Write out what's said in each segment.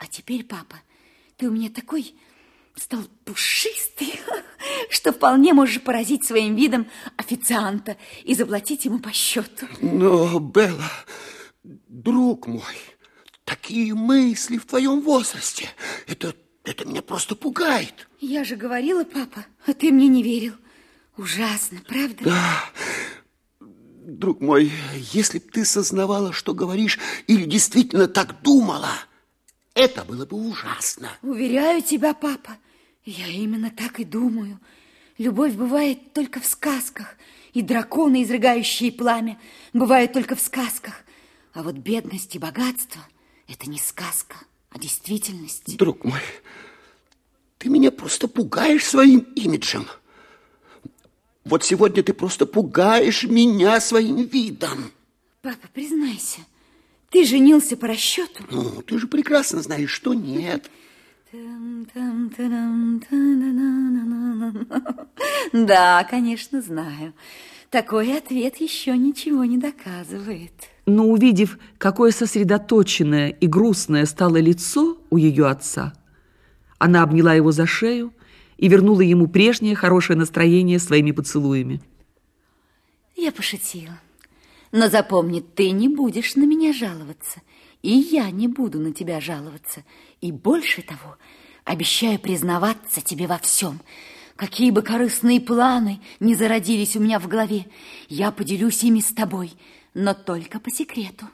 А теперь, папа, ты у меня такой стал пушистый, что вполне можешь поразить своим видом официанта и заплатить ему по счету. Но, Белла, друг мой, такие мысли в твоем возрасте, это, это меня просто пугает. Я же говорила, папа, а ты мне не верил. Ужасно, правда? Да. Друг мой, если б ты сознавала, что говоришь, или действительно так думала, это было бы ужасно. Уверяю тебя, папа, я именно так и думаю. Любовь бывает только в сказках, и драконы, изрыгающие пламя, бывают только в сказках. А вот бедность и богатство – это не сказка, а действительность. Друг мой, ты меня просто пугаешь своим имиджем. Вот сегодня ты просто пугаешь меня своим видом. Папа, признайся, ты женился по расчету? Ну, ты же прекрасно знаешь, что нет. Да, конечно, знаю. Такой ответ еще ничего не доказывает. Но увидев, какое сосредоточенное и грустное стало лицо у ее отца, она обняла его за шею и вернула ему прежнее хорошее настроение своими поцелуями. Я пошутила. Но запомни, ты не будешь на меня жаловаться, и я не буду на тебя жаловаться. И больше того, обещаю признаваться тебе во всем. Какие бы корыстные планы не зародились у меня в голове, я поделюсь ими с тобой, но только по секрету.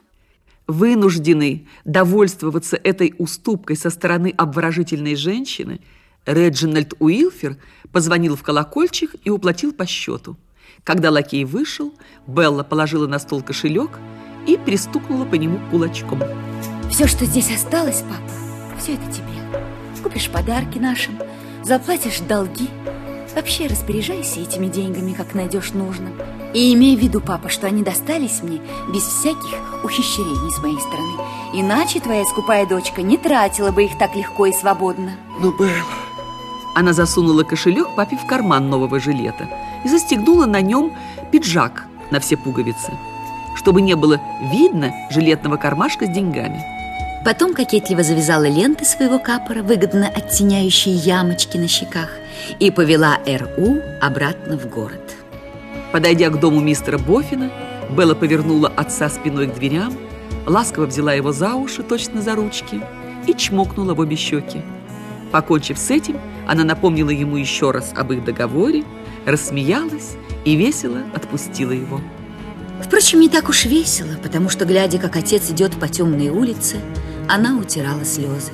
Вынужденный довольствоваться этой уступкой со стороны обворожительной женщины, Реджинальд Уилфер позвонил в колокольчик и уплатил по счету. Когда лакей вышел, Белла положила на стол кошелек и пристукнула по нему кулачком. Все, что здесь осталось, папа, все это тебе. Купишь подарки нашим, заплатишь долги. Вообще распоряжайся этими деньгами, как найдешь нужным. И имей в виду, папа, что они достались мне без всяких ухищрений с моей стороны. Иначе твоя скупая дочка не тратила бы их так легко и свободно. Ну, Белла... Она засунула кошелек папе в карман нового жилета и застегнула на нем пиджак на все пуговицы, чтобы не было видно жилетного кармашка с деньгами. Потом кокетливо завязала ленты своего капора, выгодно оттеняющие ямочки на щеках, и повела Р.У. обратно в город. Подойдя к дому мистера Боффина, Белла повернула отца спиной к дверям, ласково взяла его за уши, точно за ручки, и чмокнула в обе щеки. Покончив с этим, она напомнила ему еще раз об их договоре, рассмеялась и весело отпустила его. Впрочем, не так уж весело, потому что, глядя, как отец идет по темной улице, она утирала слезы.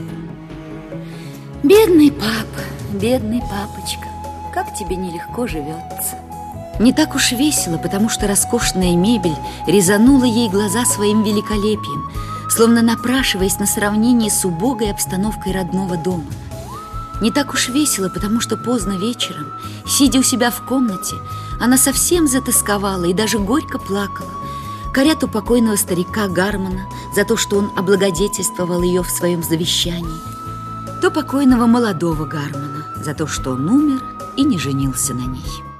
Бедный папа, бедный папочка, как тебе нелегко живется. Не так уж весело, потому что роскошная мебель резанула ей глаза своим великолепием, словно напрашиваясь на сравнение с убогой обстановкой родного дома. Не так уж весело, потому что поздно вечером, сидя у себя в комнате, она совсем затасковала и даже горько плакала, коря то покойного старика Гармона за то, что он облагодетельствовал ее в своем завещании, то покойного молодого Гармона за то, что он умер и не женился на ней.